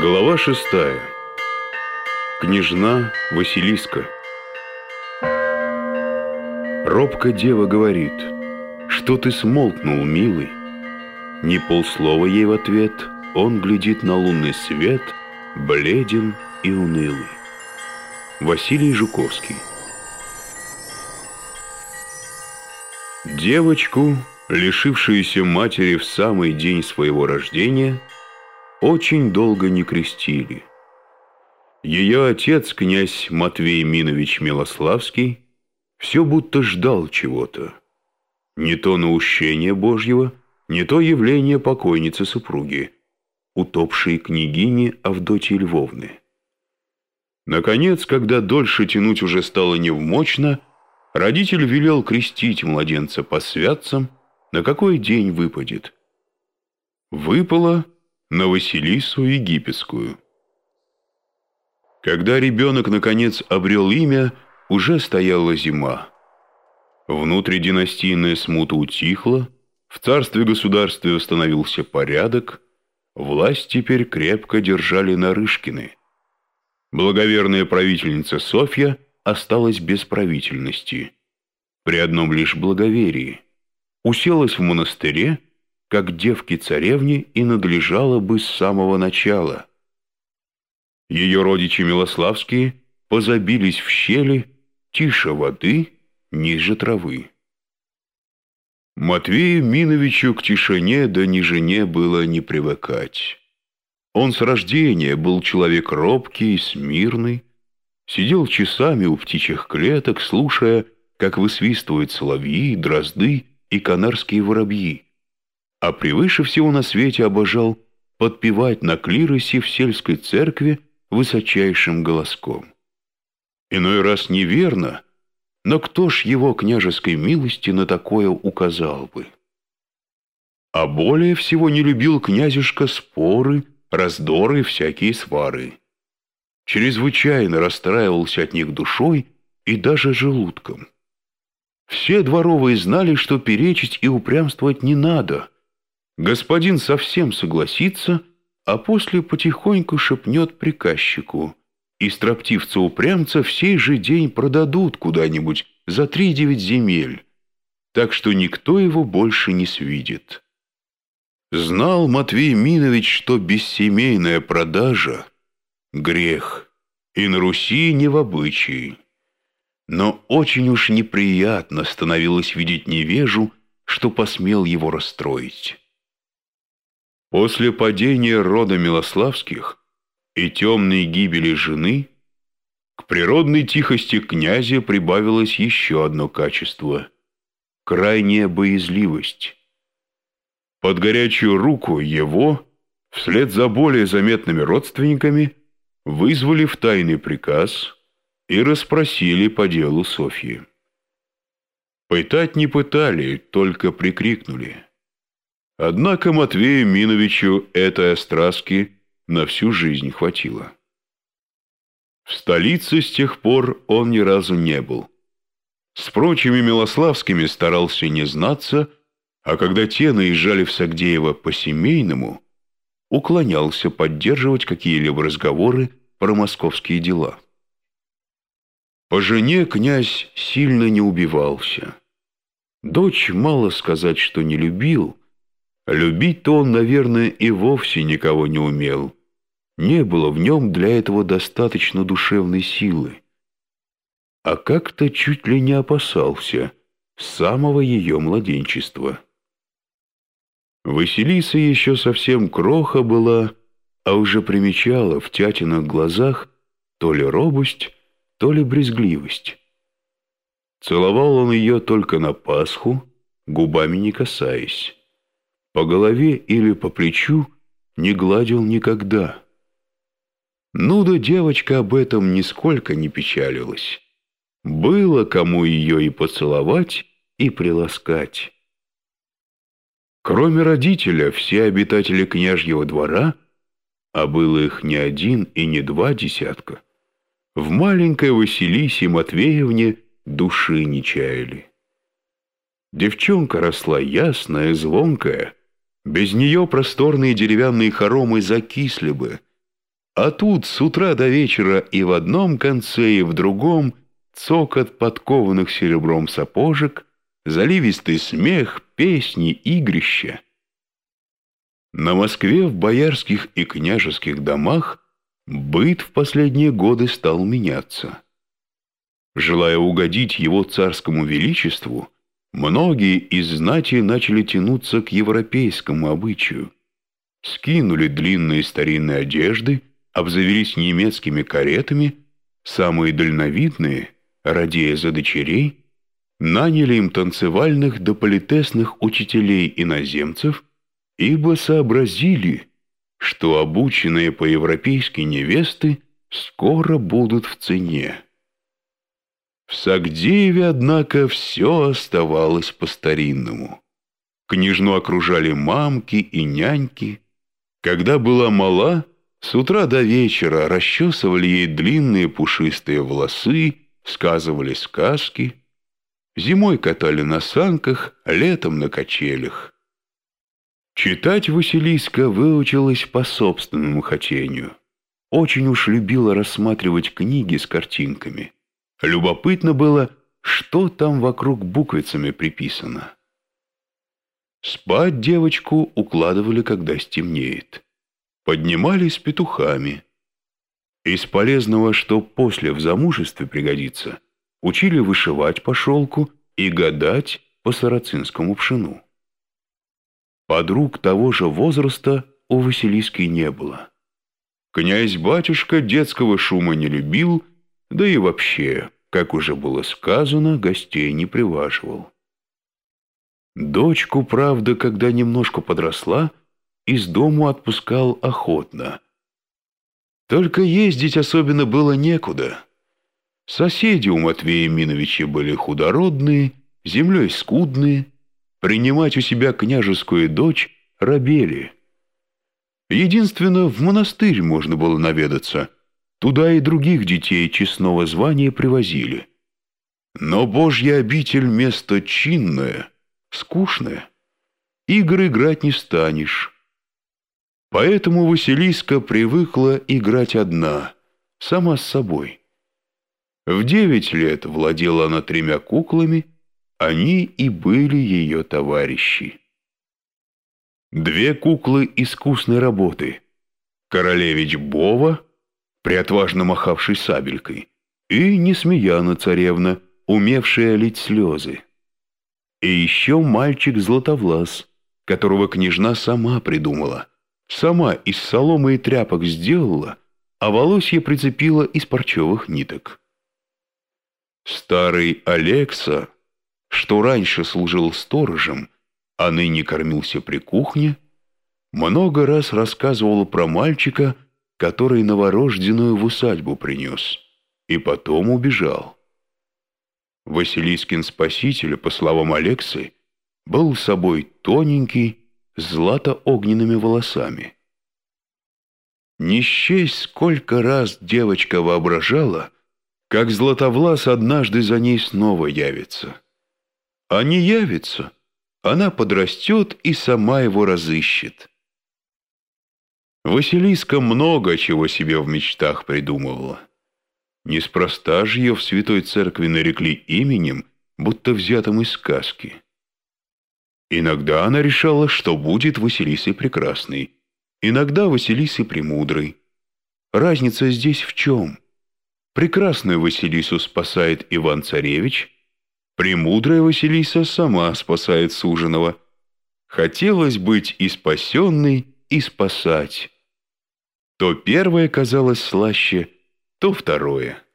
Глава шестая. Княжна Василиска. Робко дева говорит, что ты смолкнул, милый. Не полслова ей в ответ, он глядит на лунный свет, бледен и унылый. Василий Жуковский. Девочку, лишившуюся матери в самый день своего рождения, очень долго не крестили. Ее отец, князь Матвей Минович Милославский, все будто ждал чего-то. Не то наущение Божьего, не то явление покойницы супруги, утопшей княгини Авдотьи Львовны. Наконец, когда дольше тянуть уже стало невмочно, родитель велел крестить младенца по святцам, на какой день выпадет. Выпало на Василису Египетскую. Когда ребенок наконец обрел имя, уже стояла зима. Внутридинастийная смута утихла, в царстве-государстве установился порядок, власть теперь крепко держали Нарышкины. Благоверная правительница Софья осталась без правительности. При одном лишь благоверии. Уселась в монастыре, как девке-царевне и надлежало бы с самого начала. Ее родичи Милославские позабились в щели тише воды, ниже травы. Матвею Миновичу к тишине да нижине было не привыкать. Он с рождения был человек робкий смирный, сидел часами у птичьих клеток, слушая, как высвистывают соловьи, дрозды и канарские воробьи а превыше всего на свете обожал подпевать на клиросе в сельской церкви высочайшим голоском. Иной раз неверно, но кто ж его княжеской милости на такое указал бы? А более всего не любил князюшка споры, раздоры, всякие свары. Чрезвычайно расстраивался от них душой и даже желудком. Все дворовые знали, что перечить и упрямствовать не надо — Господин совсем согласится, а после потихоньку шепнет приказчику. И строптивца-упрямца в сей же день продадут куда-нибудь за три-девять земель, так что никто его больше не свидит. Знал Матвей Минович, что бессемейная продажа — грех, и на Руси не в обычае. Но очень уж неприятно становилось видеть невежу, что посмел его расстроить. После падения рода Милославских и темной гибели жены к природной тихости князя прибавилось еще одно качество — крайняя боязливость. Под горячую руку его, вслед за более заметными родственниками, вызвали в тайный приказ и расспросили по делу Софьи. Пытать не пытали, только прикрикнули — Однако Матвею Миновичу этой остраски на всю жизнь хватило. В столице с тех пор он ни разу не был. С прочими Милославскими старался не знаться, а когда те наезжали в Сагдеево по-семейному, уклонялся поддерживать какие-либо разговоры про московские дела. По жене князь сильно не убивался. Дочь, мало сказать, что не любил, Любить-то он, наверное, и вовсе никого не умел. Не было в нем для этого достаточно душевной силы. А как-то чуть ли не опасался самого ее младенчества. Василиса еще совсем кроха была, а уже примечала в тятиных глазах то ли робость, то ли брезгливость. Целовал он ее только на Пасху, губами не касаясь по голове или по плечу не гладил никогда. Ну да девочка об этом нисколько не печалилась. Было кому ее и поцеловать, и приласкать. Кроме родителя, все обитатели княжьего двора, а было их не один и не два десятка, в маленькой Василисе Матвеевне души не чаяли. Девчонка росла ясная, звонкая, без нее просторные деревянные хоромы закисли бы, А тут с утра до вечера и в одном конце, и в другом цокот подкованных серебром сапожек, заливистый смех, песни, игрища. На Москве в боярских и княжеских домах быт в последние годы стал меняться. Желая угодить его царскому величеству, многие из знати начали тянуться к европейскому обычаю. Скинули длинные старинные одежды обзавелись немецкими каретами, самые дальновидные, радея за дочерей, наняли им танцевальных да политесных учителей-иноземцев, ибо сообразили, что обученные по-европейски невесты скоро будут в цене. В Сагдееве, однако, все оставалось по-старинному. Княжну окружали мамки и няньки. Когда была мала — с утра до вечера расчесывали ей длинные пушистые волосы, сказывали сказки. Зимой катали на санках, летом на качелях. Читать Василиска выучилась по собственному хотению. Очень уж любила рассматривать книги с картинками. Любопытно было, что там вокруг буквицами приписано. Спать девочку укладывали, когда стемнеет поднимались петухами. Из полезного, что после в замужестве пригодится, учили вышивать по шелку и гадать по сарацинскому пшену. Подруг того же возраста у Василиски не было. Князь-батюшка детского шума не любил, да и вообще, как уже было сказано, гостей не приваживал. Дочку, правда, когда немножко подросла, из дому отпускал охотно. Только ездить особенно было некуда. Соседи у Матвея Миновича были худородные, землей скудные, принимать у себя княжескую дочь рабели. Единственно, в монастырь можно было наведаться, туда и других детей честного звания привозили. Но Божья обитель — место чинное, скучное. Игры играть не станешь. Поэтому Василиска привыкла играть одна, сама с собой. В девять лет владела она тремя куклами, они и были ее товарищи. Две куклы искусной работы. Королевич Бова, приотважно махавший сабелькой, и Несмеяна царевна, умевшая лить слезы. И еще мальчик Златовлас, которого княжна сама придумала — Сама из соломы и тряпок сделала, а волосье прицепила из парчевых ниток. Старый Алекса, что раньше служил сторожем, а ныне кормился при кухне, много раз рассказывал про мальчика, который новорожденную в усадьбу принес, и потом убежал. Василискин спаситель, по словам Алексы, был собой тоненький, злато-огненными волосами. Не счесть, сколько раз девочка воображала, как Златовлас однажды за ней снова явится. А не явится, она подрастет и сама его разыщет. Василиска много чего себе в мечтах придумывала. Неспроста же ее в Святой Церкви нарекли именем, будто взятым из сказки. Иногда она решала, что будет Василисой Прекрасной, иногда Василисой Премудрой. Разница здесь в чем? Прекрасную Василису спасает Иван-Царевич, премудрая Василиса сама спасает суженого. Хотелось быть и спасенной, и спасать. То первое казалось слаще, то второе —